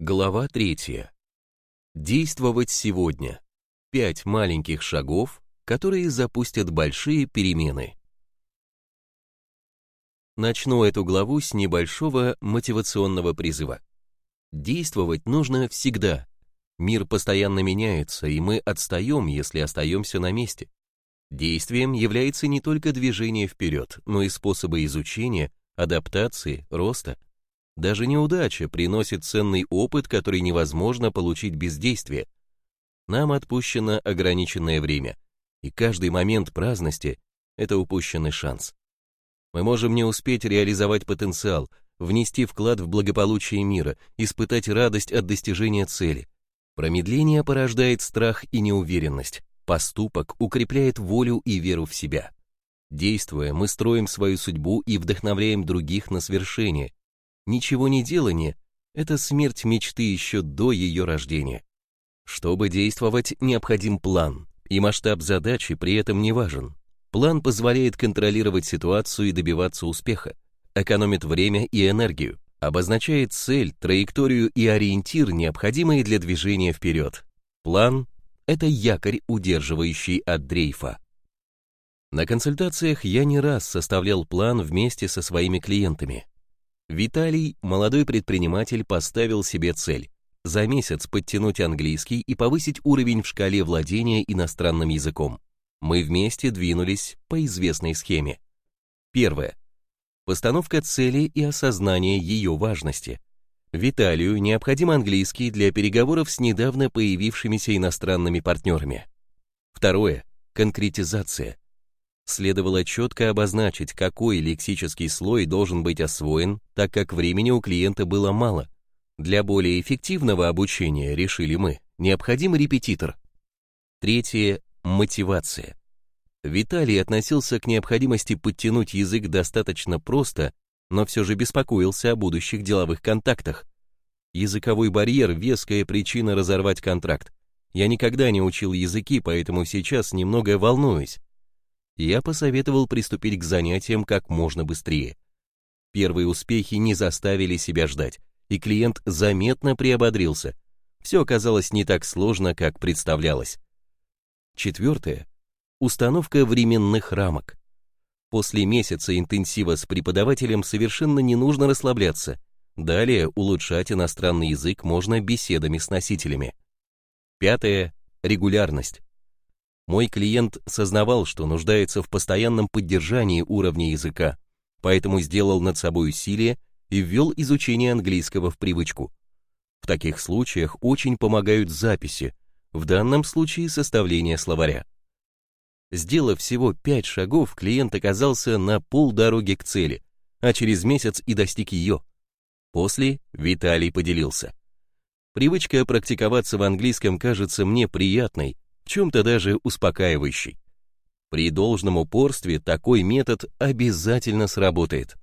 Глава третья. Действовать сегодня. Пять маленьких шагов, которые запустят большие перемены. Начну эту главу с небольшого мотивационного призыва. Действовать нужно всегда. Мир постоянно меняется, и мы отстаем, если остаемся на месте. Действием является не только движение вперед, но и способы изучения, адаптации, роста. Даже неудача приносит ценный опыт, который невозможно получить без действия. Нам отпущено ограниченное время, и каждый момент праздности – это упущенный шанс. Мы можем не успеть реализовать потенциал, внести вклад в благополучие мира, испытать радость от достижения цели. Промедление порождает страх и неуверенность, поступок укрепляет волю и веру в себя. Действуя, мы строим свою судьбу и вдохновляем других на свершение, Ничего не делание – это смерть мечты еще до ее рождения. Чтобы действовать, необходим план, и масштаб задачи при этом не важен. План позволяет контролировать ситуацию и добиваться успеха, экономит время и энергию, обозначает цель, траекторию и ориентир, необходимые для движения вперед. План – это якорь, удерживающий от дрейфа. На консультациях я не раз составлял план вместе со своими клиентами. Виталий, молодой предприниматель, поставил себе цель за месяц подтянуть английский и повысить уровень в шкале владения иностранным языком. Мы вместе двинулись по известной схеме. Первое. Постановка цели и осознание ее важности. Виталию необходим английский для переговоров с недавно появившимися иностранными партнерами. Второе. Конкретизация следовало четко обозначить, какой лексический слой должен быть освоен, так как времени у клиента было мало. Для более эффективного обучения, решили мы, необходим репетитор. Третье – мотивация. Виталий относился к необходимости подтянуть язык достаточно просто, но все же беспокоился о будущих деловых контактах. Языковой барьер – веская причина разорвать контракт. Я никогда не учил языки, поэтому сейчас немного волнуюсь я посоветовал приступить к занятиям как можно быстрее. Первые успехи не заставили себя ждать, и клиент заметно приободрился. Все оказалось не так сложно, как представлялось. Четвертое. Установка временных рамок. После месяца интенсива с преподавателем совершенно не нужно расслабляться. Далее улучшать иностранный язык можно беседами с носителями. Пятое. Регулярность. Мой клиент сознавал, что нуждается в постоянном поддержании уровня языка, поэтому сделал над собой усилие и ввел изучение английского в привычку. В таких случаях очень помогают записи, в данном случае составление словаря. Сделав всего пять шагов, клиент оказался на полдороги к цели, а через месяц и достиг ее. После Виталий поделился. Привычка практиковаться в английском кажется мне приятной, в чем-то даже успокаивающий. При должном упорстве такой метод обязательно сработает.